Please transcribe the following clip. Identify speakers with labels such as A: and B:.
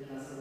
A: de